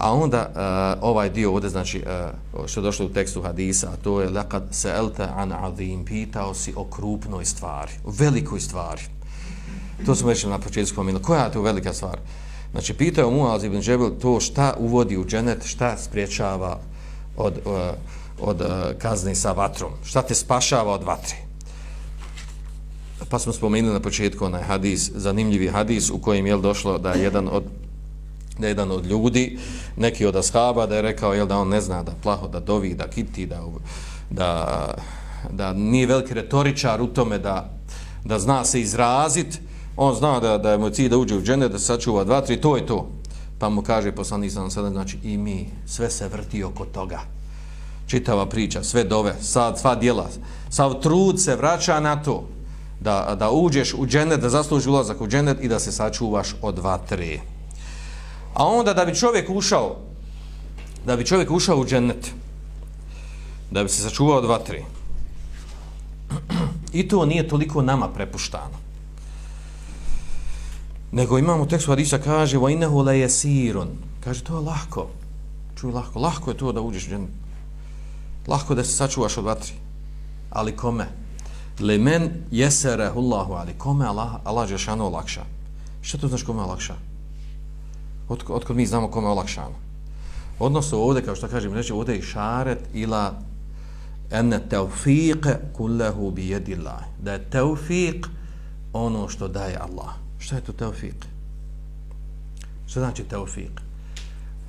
A onda uh, ovaj dio ovdje, znači, uh, što je došlo u tekstu hadisa, a to je lakad se'elta an adim, pitao si o krupnoj stvari, o velikoj stvari. To smo već na početku spomenuli. Koja je to velika stvar? Znači, pitao Muaz ibn Džebel to šta uvodi u dženet, šta spriječava od, uh, od uh, kazne sa vatrom, šta te spašava od vatre. Pa smo spomenuli na početku onaj hadis, zanimljivi hadis u kojem je došlo da je jedan od da je jedan od ljudi, neki od ashaba, da je rekao jel, da on ne zna da plaho, da dovi, da kiti, da, da, da nije veliki retoričar u tome da, da zna se izrazit, on zna da, da je moj cilj da uđe u džene, da sačuva dva, tri, to je to. Pa mu kaže poslanik sam sada, znači i mi, sve se vrti oko toga. Čitava priča, sve dove, sad, sva djela, sav trud se vraća na to da, da uđeš u dženet, da zasluži ulazak u dženet i da se sačuvaš od dva, tri. A onda da bi čovjek ušao, da bi čovjek ušao u džennet, da bi se sačuvao od vatri, i to nije toliko nama prepuštano. Nego imamo tekst u Hadisa kaže وَإِنَهُ لَيَسِيرٌ Kaže, to je lahko. Čuj, lahko. Lahko je to da uđeš u džennet. Lahko da se sačuvaš od vatri. Ali kome? لَمَنْ يَسَرَهُ اللَّهُ Ali kome Allah, Allah Žešanu olakša? Što to znači kome olakša? Od, odkod mi znamo kome olakšamo. Odnosno ovdje, kao što kažem, reći, ovdje je šaret ila ene teufiq kullahu bi jedillah. Da je teufiq ono što daje Allah. Šta je to teufiq? Što znači teufiq?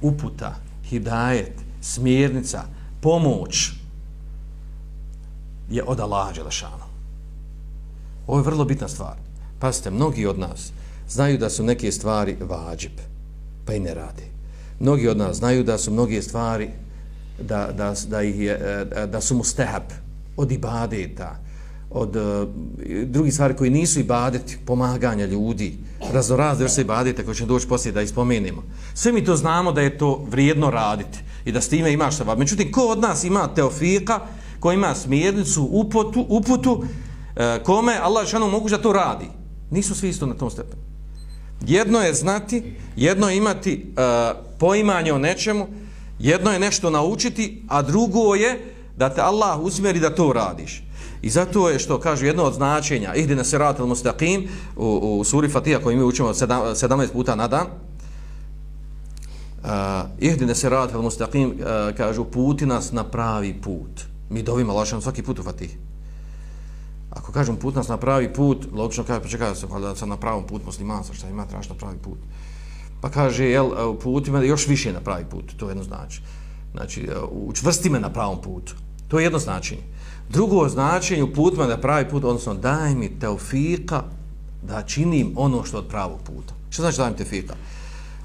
Uputa, hidajet, smjernica, pomoć je od Allaha Đelešanu. Ovo je vrlo bitna stvar. Pazite, mnogi od nas znaju da su neke stvari vađib pa i ne radi. Mnogi od nas znaju da su mnoge stvari da, da, da, ih je, e, da su mu stehab od ibadeta, od e, uh, drugih stvari koji nisu ibadeti, pomaganja ljudi, raznorazne vrste ibadeta koje ćemo doći poslije da ispomenimo. Sve mi to znamo da je to vrijedno raditi i da s time imaš šta Međutim, ko od nas ima teofika, ko ima smjernicu, uputu, uputu, uh, kome Allah šanu mogu da to radi? Nisu svi isto na tom stepenu. Jedno je znati, jedno je imati uh, poimanje o nečemu, jedno je nešto naučiti, a drugo je da te Allah usmjeri da to radiš. I zato je što kaže jedno od značenja ihdina sirat al mustaqim u, u suri Fatiha koju mi učimo 17 puta na dan. Uh, ihdina sirat al mustaqim uh, kažu puti nas na pravi put. Mi dovima lašamo svaki put u Fatihi. Ako kažem put nas na pravi put, logično kaže, pa čekaj se, da sam na pravom put muslimanca, šta ima traži na pravi put. Pa kaže, jel, e, u putima još više na pravi put, to jedno znači. Znači, e, učvrsti me na pravom putu. To je jedno značenje. Drugo značenje u putima na pravi put, odnosno daj mi teofika da činim ono što od pravog puta. Što znači daj mi teofika?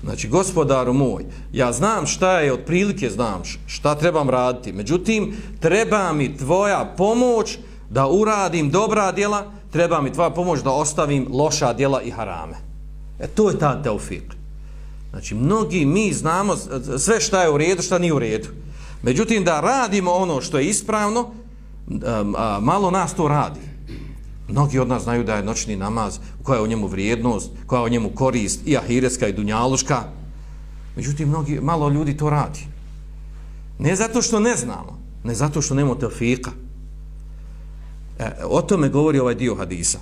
Znači, gospodaru moj, ja znam šta je, otprilike znam šta trebam raditi, međutim, treba mi tvoja pomoć da uradim dobra djela, treba mi tvoja pomoć da ostavim loša djela i harame. E to je ta teofik. Znači, mnogi mi znamo sve šta je u redu, šta nije u redu. Međutim, da radimo ono što je ispravno, malo nas to radi. Mnogi od nas znaju da je noćni namaz, koja je u njemu vrijednost, koja je u njemu korist, i ahireska i dunjaluška. Međutim, mnogi, malo ljudi to radi. Ne zato što ne znamo, ne zato što nemamo teofika. E, o tome govori ovaj dio hadisa.